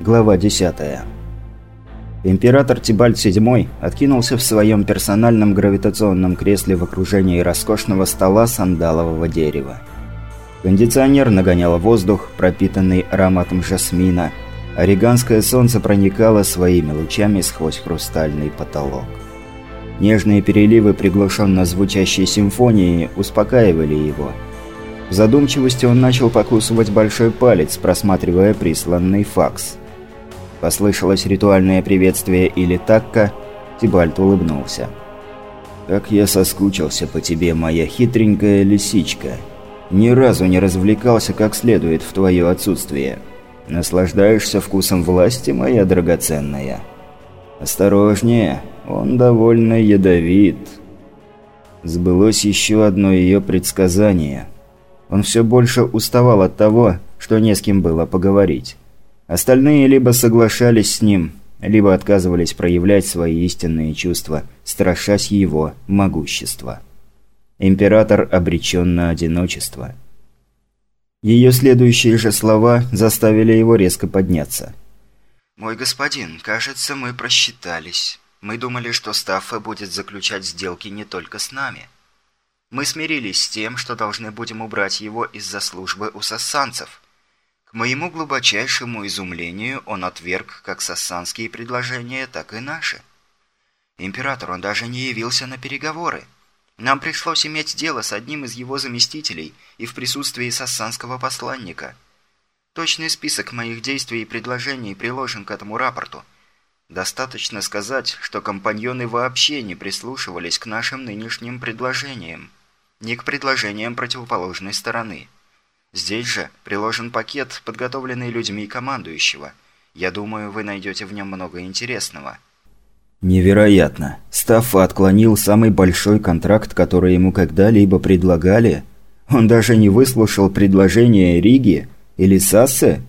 Глава 10. Император Тибальт VII откинулся в своем персональном гравитационном кресле в окружении роскошного стола сандалового дерева. Кондиционер нагонял воздух, пропитанный ароматом жасмина, риганское солнце проникало своими лучами сквозь хрустальный потолок. Нежные переливы приглушенно звучащей симфонии успокаивали его. В задумчивости он начал покусывать большой палец, просматривая присланный факс – Послышалось ритуальное приветствие или такка, Тибальт улыбнулся. «Как я соскучился по тебе, моя хитренькая лисичка. Ни разу не развлекался как следует в твое отсутствие. Наслаждаешься вкусом власти, моя драгоценная? Осторожнее, он довольно ядовит». Сбылось еще одно ее предсказание. Он все больше уставал от того, что не с кем было поговорить. Остальные либо соглашались с ним, либо отказывались проявлять свои истинные чувства, страшась его могущества. Император обречен на одиночество. Ее следующие же слова заставили его резко подняться. «Мой господин, кажется, мы просчитались. Мы думали, что Стаффа будет заключать сделки не только с нами. Мы смирились с тем, что должны будем убрать его из-за службы у сассанцев. К моему глубочайшему изумлению он отверг как сассанские предложения, так и наши. Император, он даже не явился на переговоры. Нам пришлось иметь дело с одним из его заместителей и в присутствии сассанского посланника. Точный список моих действий и предложений приложен к этому рапорту. Достаточно сказать, что компаньоны вообще не прислушивались к нашим нынешним предложениям, ни к предложениям противоположной стороны. Здесь же приложен пакет, подготовленный людьми командующего. Я думаю, вы найдете в нем много интересного». Невероятно. Стаффа отклонил самый большой контракт, который ему когда-либо предлагали. Он даже не выслушал предложение Риги или Сассе.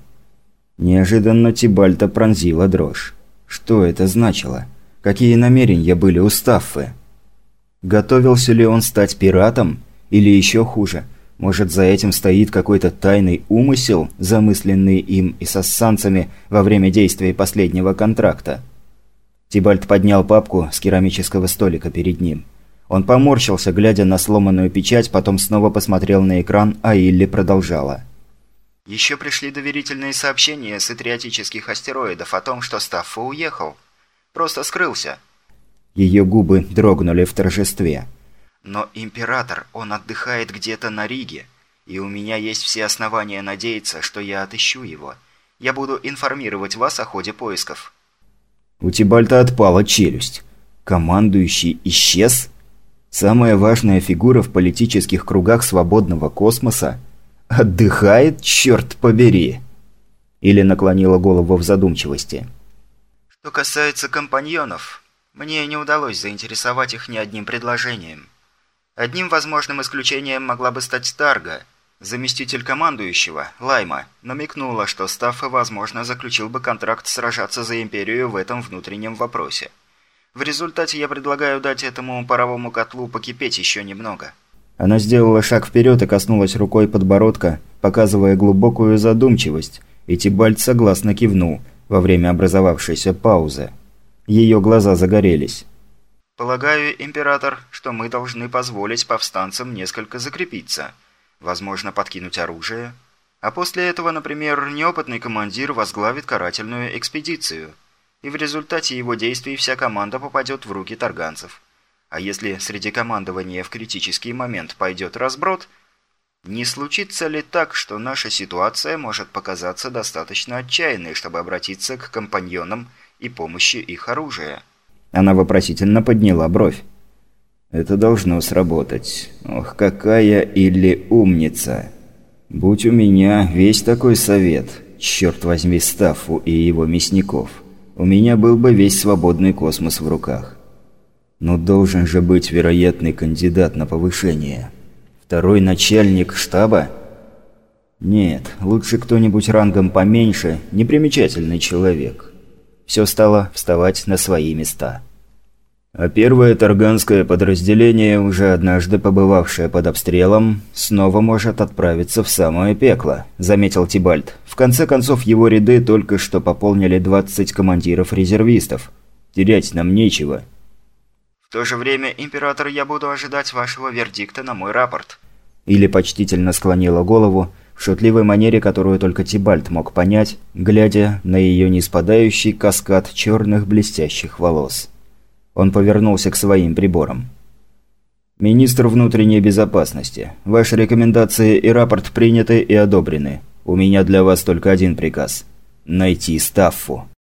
Неожиданно Тибальта пронзила дрожь. Что это значило? Какие намерения были у Стаффы? Готовился ли он стать пиратом? Или еще хуже – может, за этим стоит какой-то тайный умысел, замысленный им и сассанцами во время действия последнего контракта? Тибальт поднял папку с керамического столика перед ним. Он поморщился, глядя на сломанную печать, потом снова посмотрел на экран, а Илли продолжала. «Еще пришли доверительные сообщения с атриотических астероидов о том, что Стаффа уехал. Просто скрылся». Ее губы дрогнули в торжестве. Но император, он отдыхает где-то на Риге, и у меня есть все основания надеяться, что я отыщу его. Я буду информировать вас о ходе поисков». У Тибальта отпала челюсть. Командующий исчез? Самая важная фигура в политических кругах свободного космоса? Отдыхает, черт побери! Или наклонила голову в задумчивости. Что касается компаньонов, мне не удалось заинтересовать их ни одним предложением. Одним возможным исключением могла бы стать Тарга. Заместитель командующего, Лайма, намекнула, что Стаффа, возможно, заключил бы контракт сражаться за Империю в этом внутреннем вопросе. В результате я предлагаю дать этому паровому котлу покипеть еще немного. Она сделала шаг вперед и коснулась рукой подбородка, показывая глубокую задумчивость, и Тибальт согласно кивнул во время образовавшейся паузы. Ее глаза загорелись. Полагаю, император, что мы должны позволить повстанцам несколько закрепиться. Возможно, подкинуть оружие. А после этого, например, неопытный командир возглавит карательную экспедицию. И в результате его действий вся команда попадет в руки тарганцев. А если среди командования в критический момент пойдет разброд, не случится ли так, что наша ситуация может показаться достаточно отчаянной, чтобы обратиться к компаньонам и помощи их оружия? Она вопросительно подняла бровь. «Это должно сработать. Ох, какая или умница! Будь у меня весь такой совет, черт возьми Стаффу и его мясников, у меня был бы весь свободный космос в руках. Но должен же быть вероятный кандидат на повышение. Второй начальник штаба? Нет, лучше кто-нибудь рангом поменьше, непримечательный человек» все стало вставать на свои места. А первое Тарганское подразделение, уже однажды побывавшее под обстрелом, снова может отправиться в самое пекло, заметил Тибальд. В конце концов, его ряды только что пополнили 20 командиров-резервистов. Терять нам нечего. В то же время, Император, я буду ожидать вашего вердикта на мой рапорт. Или почтительно склонила голову, шутливой манере, которую только Тибальд мог понять, глядя на ее неспадающий каскад черных блестящих волос. Он повернулся к своим приборам. «Министр внутренней безопасности, ваши рекомендации и рапорт приняты и одобрены. У меня для вас только один приказ – найти Стаффу».